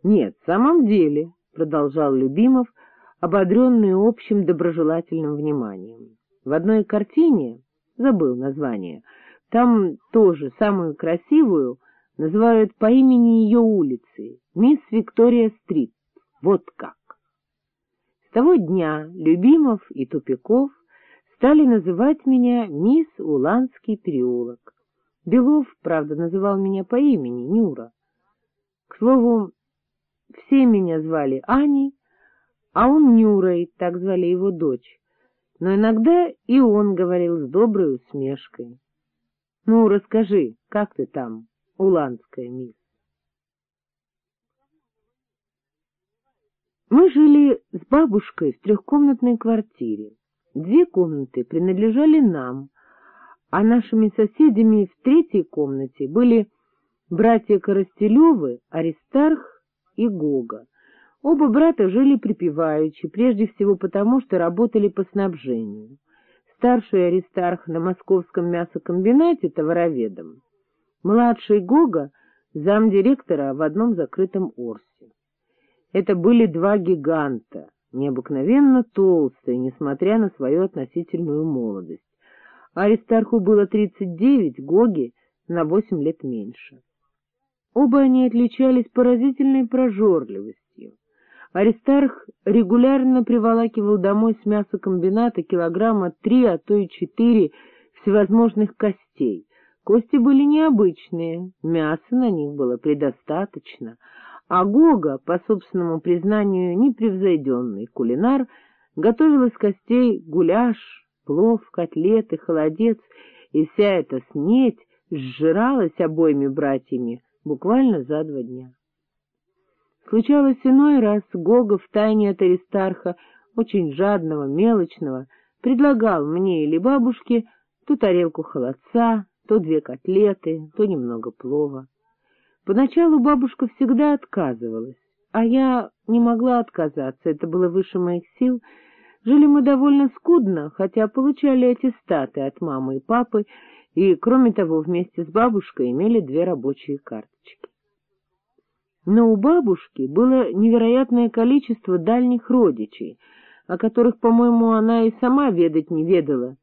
— Нет, в самом деле, — продолжал Любимов, ободренный общим доброжелательным вниманием. В одной картине, забыл название, там тоже самую красивую называют по имени ее улицы — мисс Виктория-стрит. Вот как. С того дня Любимов и Тупиков стали называть меня мисс Уланский переулок. Белов, правда, называл меня по имени Нюра. К слову, все меня звали Аней, а он Нюрой, так звали его дочь. Но иногда и он говорил с доброй усмешкой. — Ну, расскажи, как ты там, уланская мисс? Мы жили с бабушкой в трехкомнатной квартире. Две комнаты принадлежали нам, а нашими соседями в третьей комнате были братья Коростелевы, Аристарх и Гога. Оба брата жили припеваючи, прежде всего потому, что работали по снабжению. Старший Аристарх на московском мясокомбинате товароведом, младший Гога — замдиректора в одном закрытом Орсе. Это были два гиганта, необыкновенно толстые, несмотря на свою относительную молодость. Аристарху было 39, Гоге — на 8 лет меньше. Оба они отличались поразительной прожорливостью. Аристарх регулярно приволакивал домой с мясокомбината килограмма три, а то и четыре всевозможных костей. Кости были необычные, мяса на них было предостаточно, а Гога, по собственному признанию непревзойденный кулинар, готовил из костей гуляш, плов, котлеты, холодец, и вся эта снеть сжиралась обоими братьями буквально за два дня. Случалось иной раз, Гога в тайне от Аристарха, очень жадного, мелочного, предлагал мне или бабушке то тарелку холодца, то две котлеты, то немного плова. Поначалу бабушка всегда отказывалась, а я не могла отказаться, это было выше моих сил. Жили мы довольно скудно, хотя получали аттестаты от мамы и папы, и, кроме того, вместе с бабушкой имели две рабочие карточки. Но у бабушки было невероятное количество дальних родичей, о которых, по-моему, она и сама ведать не ведала.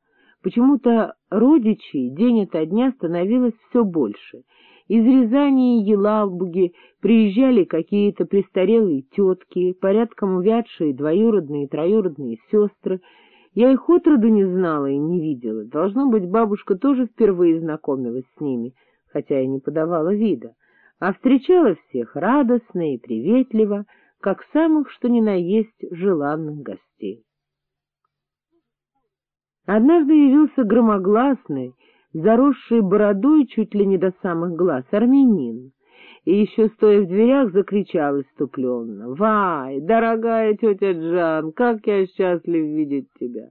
Почему-то родичей день ото дня становилось все больше. Из Рязани и Елабуги приезжали какие-то престарелые тетки, порядком увядшие двоюродные и троюродные сестры. Я их отроду не знала и не видела. Должно быть, бабушка тоже впервые знакомилась с ними, хотя и не подавала вида а встречала всех радостно и приветливо, как самых что ни на есть желанных гостей. Однажды явился громогласный, заросший бородой чуть ли не до самых глаз, армянин, и еще стоя в дверях закричал иступленно. — Вай, дорогая тетя Джан, как я счастлив видеть тебя!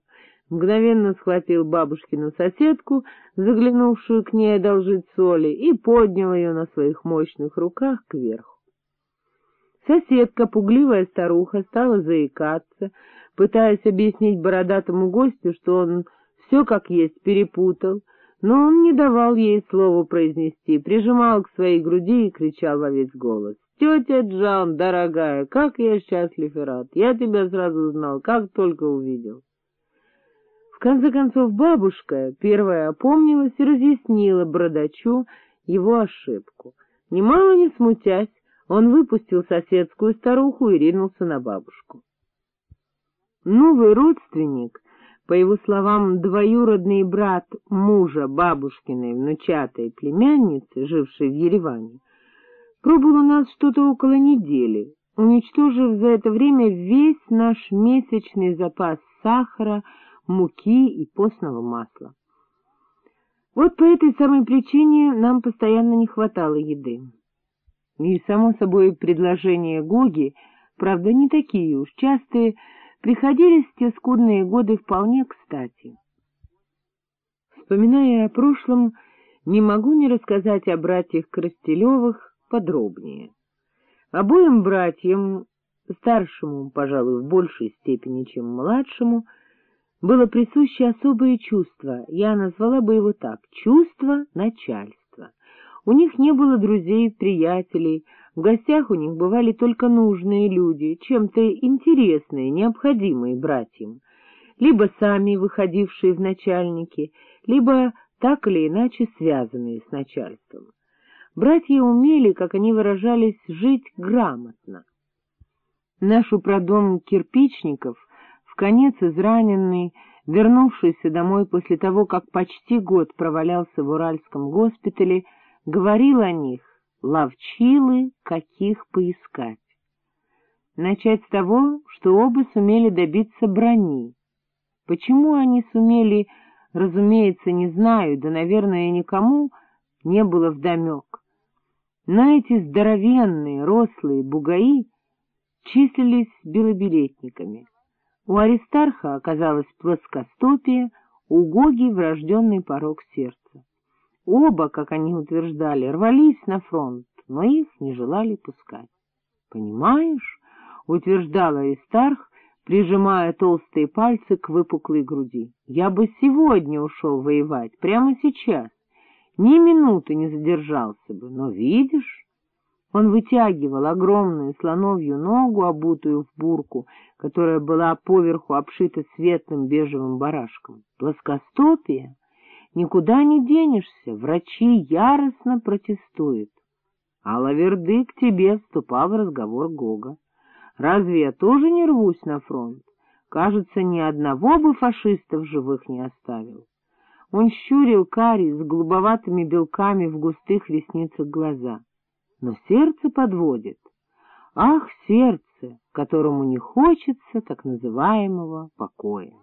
мгновенно схватил бабушкину соседку, заглянувшую к ней одолжить соли, и поднял ее на своих мощных руках кверху. Соседка, пугливая старуха, стала заикаться, пытаясь объяснить бородатому гостю, что он все как есть перепутал, но он не давал ей слова произнести, прижимал к своей груди и кричал во весь голос. — Тетя Джан, дорогая, как я счастлив и рад! Я тебя сразу знал, как только увидел. В конце концов бабушка первая опомнилась и разъяснила бородачу его ошибку. Немало не смутясь, он выпустил соседскую старуху и ринулся на бабушку. Новый родственник, по его словам, двоюродный брат мужа бабушкиной внучатой племянницы, жившей в Ереване, пробыл у нас что-то около недели, уничтожив за это время весь наш месячный запас сахара, муки и постного масла. Вот по этой самой причине нам постоянно не хватало еды. И, само собой, предложения Гоги, правда, не такие уж частые, приходились те скудные годы вполне кстати. Вспоминая о прошлом, не могу не рассказать о братьях Крастелевых подробнее. Обоим братьям, старшему, пожалуй, в большей степени, чем младшему, — было присуще особое чувство, я назвала бы его так — чувство начальства. У них не было друзей, приятелей, В гостях у них бывали только нужные люди, чем-то интересные, необходимые братьям, либо сами выходившие в начальники, либо так или иначе связанные с начальством. Братья умели, как они выражались, жить грамотно. Нашу продом кирпичников, в конец израненный, вернувшийся домой после того, как почти год провалялся в Уральском госпитале, говорил о них «ловчилы, каких поискать». Начать с того, что оба сумели добиться брони. Почему они сумели, разумеется, не знаю, да, наверное, никому не было вдомек. Но эти здоровенные, рослые бугаи числились белобилетниками. У Аристарха оказалась плоскостопие, у Гоги врожденный порог сердца. Оба, как они утверждали, рвались на фронт, но их не желали пускать. — Понимаешь, — утверждал Аристарх, прижимая толстые пальцы к выпуклой груди, — я бы сегодня ушел воевать, прямо сейчас, ни минуты не задержался бы, но видишь... Он вытягивал огромную слоновью ногу, обутую в бурку, которая была поверху обшита светлым бежевым барашком. Плоскостопие? Никуда не денешься, врачи яростно протестуют. А Лаверды к тебе вступал в разговор Гога. Разве я тоже не рвусь на фронт? Кажется, ни одного бы фашистов живых не оставил. Он щурил карий с голубоватыми белками в густых ресницах глаза но сердце подводит. Ах, сердце, которому не хочется так называемого покоя!